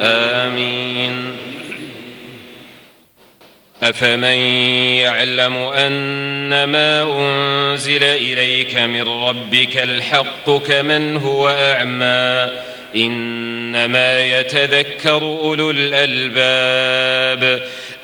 آمين. أفمن يعلم أن ما أنزل إليك من ربك الحق كمن هو أعمى إنما يتذكر أولو الألباب.